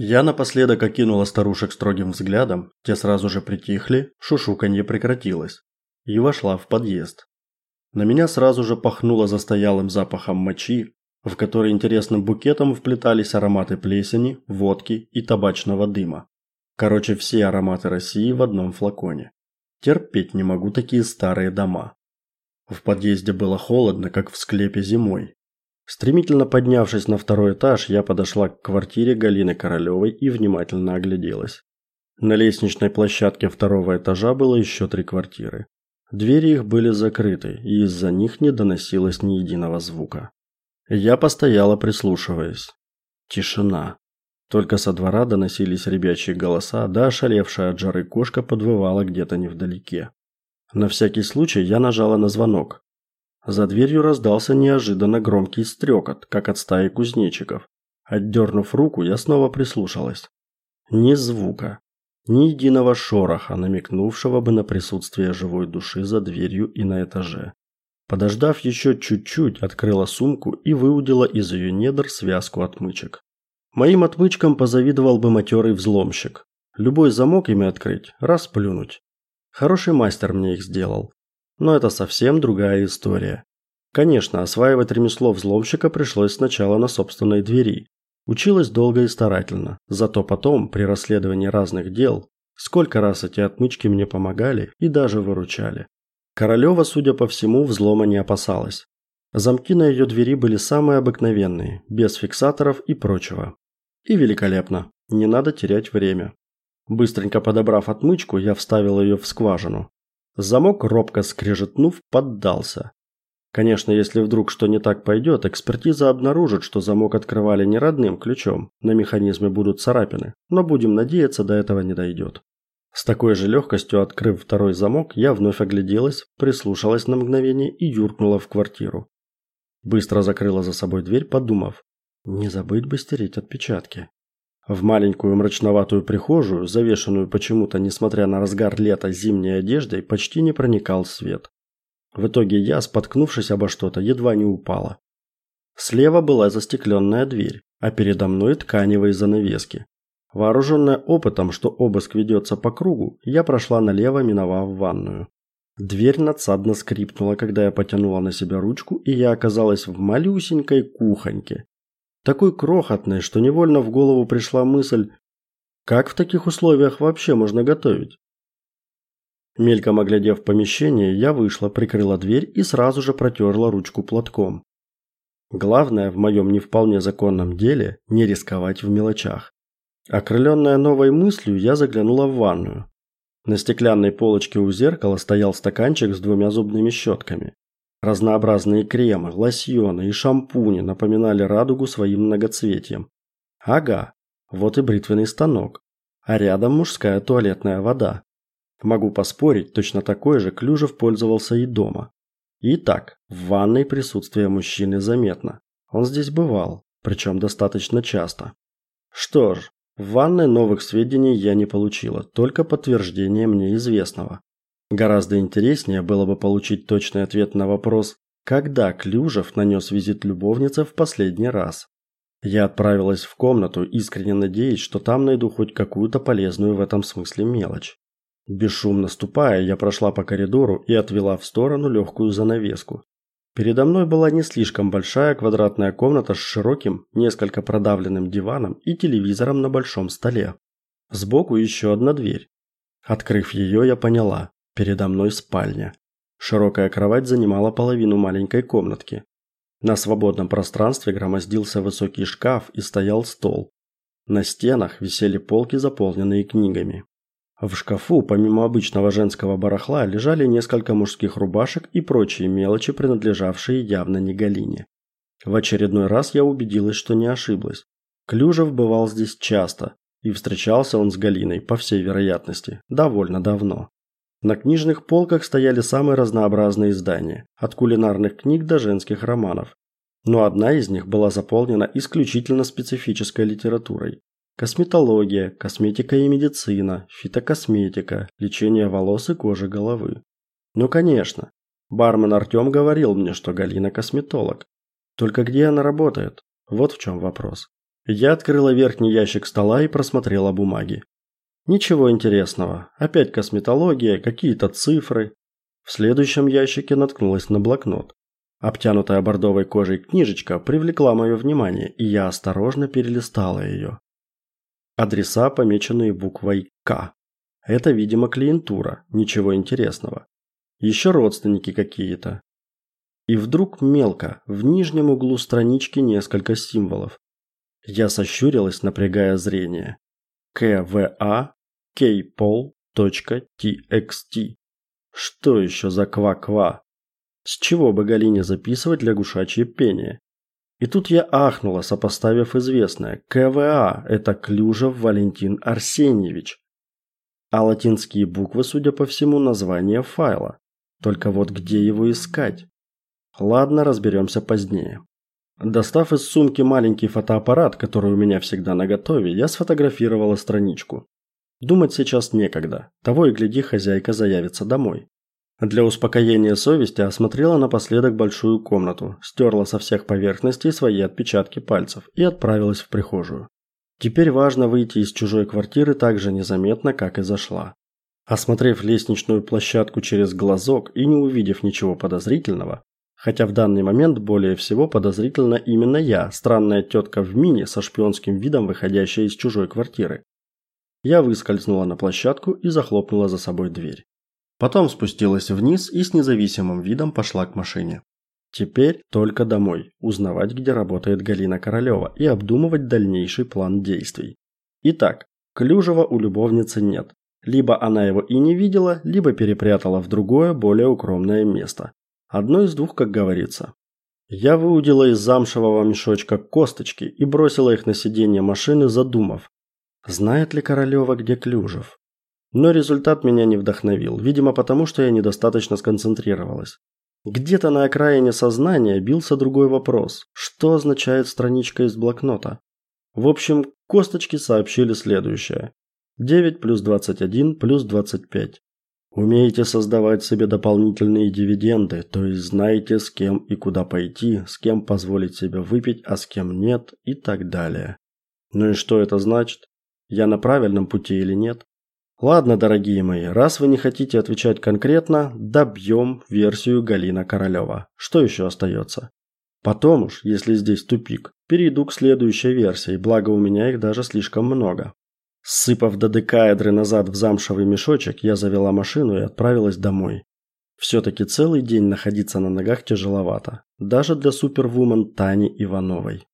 Я напоследок окинула старушек строгим взглядом, те сразу же притихли, шушуканье прекратилось, и вошла в подъезд. На меня сразу же пахнуло застоялым запахом мочи, в который интересным букетом вплетались ароматы плесени, водки и табачного дыма. Короче, все ароматы России в одном флаконе. Терпеть не могу такие старые дома. В подъезде было холодно, как в склепе зимой. Стремительно поднявшись на второй этаж, я подошла к квартире Галины Королевой и внимательно огляделась. На лестничной площадке второго этажа было еще три квартиры. Двери их были закрыты, и из-за них не доносилось ни единого звука. Я постояла, прислушиваясь. Тишина. Только со двора доносились ребячьи голоса, да ошалевшая от жары кошка подвывала где-то невдалеке. На всякий случай я нажала на звонок. За дверью раздался неожиданно громкий стрекот, как от стаи кузнечиков. Отдернув руку, я снова прислушалась. Ни звука, ни единого шороха, намекнувшего бы на присутствие живой души за дверью и на этаже. Подождав еще чуть-чуть, открыла сумку и выудила из ее недр связку отмычек. Моим отмычкам позавидовал бы матерый взломщик. Любой замок ими открыть, расплюнуть. Хороший мастер мне их сделал. Но это совсем другая история. Конечно, осваивать ремесло взломщика пришлось сначала на собственной двери. Училась долго и старательно. Зато потом, при расследовании разных дел, сколько раз эти отмычки мне помогали и даже выручали. Королева, судя по всему, взлома не опасалась. Замки на ее двери были самые обыкновенные, без фиксаторов и прочего. И великолепно. Не надо терять время. Быстренько подобрав отмычку, я вставил ее в скважину. Замок, робко скрежетнув, поддался. Конечно, если вдруг что не так пойдет, экспертиза обнаружит, что замок открывали не родным ключом, на механизме будут царапины, но будем надеяться, до этого не дойдет. С такой же легкостью, открыв второй замок, я вновь огляделась, прислушалась на мгновение и юркнула в квартиру. Быстро закрыла за собой дверь, подумав, не забыть бы стереть отпечатки. В маленькую мрачноватую прихожую, завешенную почему-то, несмотря на разгар лета, зимней одеждой, почти не проникал свет. В итоге я, споткнувшись обо что-то, едва не упала. Слева была застекленная дверь, а передо мной тканевые занавески. Вооруженная опытом, что обыск ведется по кругу, я прошла налево, миновав ванную. Дверь надсадно скрипнула, когда я потянула на себя ручку, и я оказалась в малюсенькой кухоньке, такой крохотной, что невольно в голову пришла мысль, как в таких условиях вообще можно готовить? Мельком оглядев помещение, я вышла, прикрыла дверь и сразу же протерла ручку платком. Главное в моем не вполне законном деле не рисковать в мелочах. Окрыленная новой мыслью, я заглянула в ванную. На стеклянной полочке у зеркала стоял стаканчик с двумя зубными щетками. Разнообразные кремы, лосьоны и шампуни напоминали радугу своим многоцветием. Ага, вот и бритвенный станок. А рядом мужская туалетная вода. Могу поспорить, точно такой же Клюжев пользовался и дома. Итак, в ванной присутствие мужчины заметно. Он здесь бывал, причем достаточно часто. Что ж, в ванной новых сведений я не получила, только подтверждение мне известного. Гораздо интереснее было бы получить точный ответ на вопрос, когда Клюжев нанес визит любовнице в последний раз. Я отправилась в комнату, искренне надеясь, что там найду хоть какую-то полезную в этом смысле мелочь. Бесшумно ступая, я прошла по коридору и отвела в сторону легкую занавеску. Передо мной была не слишком большая квадратная комната с широким, несколько продавленным диваном и телевизором на большом столе. Сбоку еще одна дверь. Открыв ее, я поняла, Передо мной спальня. Широкая кровать занимала половину маленькой комнатки. На свободном пространстве громоздился высокий шкаф и стоял стол. На стенах висели полки, заполненные книгами. В шкафу, помимо обычного женского барахла, лежали несколько мужских рубашек и прочие мелочи, принадлежавшие явно не Галине. В очередной раз я убедилась, что не ошиблась. Клюжев бывал здесь часто, и встречался он с Галиной, по всей вероятности, довольно давно. На книжных полках стояли самые разнообразные издания, от кулинарных книг до женских романов. Но одна из них была заполнена исключительно специфической литературой. Косметология, косметика и медицина, фитокосметика, лечение волос и кожи головы. Ну, конечно. Бармен Артем говорил мне, что Галина косметолог. Только где она работает? Вот в чем вопрос. Я открыла верхний ящик стола и просмотрела бумаги. Ничего интересного. Опять косметология, какие-то цифры. В следующем ящике наткнулась на блокнот. Обтянутая бордовой кожей книжечка привлекла мое внимание, и я осторожно перелистала ее. Адреса, помеченные буквой «К». Это, видимо, клиентура, ничего интересного. Еще родственники какие-то. И вдруг мелко, в нижнем углу странички несколько символов. Я сощурилась, напрягая зрение. КВА kpol.txt. Что еще за ква-ква? С чего бы Галине записывать лягушачье пение? И тут я ахнула, сопоставив известное. КВА – это Клюжев Валентин Арсеньевич. А латинские буквы, судя по всему, название файла. Только вот где его искать? Ладно, разберемся позднее. Достав из сумки маленький фотоаппарат, который у меня всегда наготове, я сфотографировала страничку. Думать сейчас некогда. Того и гляди, хозяйка заявится домой. Для успокоения совести осмотрела напоследок большую комнату, стерла со всех поверхностей свои отпечатки пальцев и отправилась в прихожую. Теперь важно выйти из чужой квартиры так же незаметно, как и зашла. Осмотрев лестничную площадку через глазок и не увидев ничего подозрительного, хотя в данный момент более всего подозрительно именно я, странная тетка в мини со шпионским видом, выходящая из чужой квартиры, я выскользнула на площадку и захлопнула за собой дверь. Потом спустилась вниз и с независимым видом пошла к машине. Теперь только домой, узнавать, где работает Галина Королева и обдумывать дальнейший план действий. Итак, Клюжева у любовницы нет. Либо она его и не видела, либо перепрятала в другое, более укромное место. Одно из двух, как говорится. Я выудила из замшевого мешочка косточки и бросила их на сиденье машины, задумав, знает ли Королева, где Клюжев. Но результат меня не вдохновил, видимо, потому что я недостаточно сконцентрировалась. Где-то на окраине сознания бился другой вопрос. Что означает страничка из блокнота? В общем, косточки сообщили следующее. 9 плюс 21 плюс 25. Умеете создавать себе дополнительные дивиденды, то есть знаете, с кем и куда пойти, с кем позволить себе выпить, а с кем нет и так далее. Ну и что это значит? Я на правильном пути или нет? Ладно, дорогие мои, раз вы не хотите отвечать конкретно, добьем версию Галина Королева. Что еще остается? Потом уж, если здесь тупик, перейду к следующей версии, благо у меня их даже слишком много. Сыпав додекаэдры назад в замшевый мешочек, я завела машину и отправилась домой. Все-таки целый день находиться на ногах тяжеловато, даже для супервумен Тани Ивановой.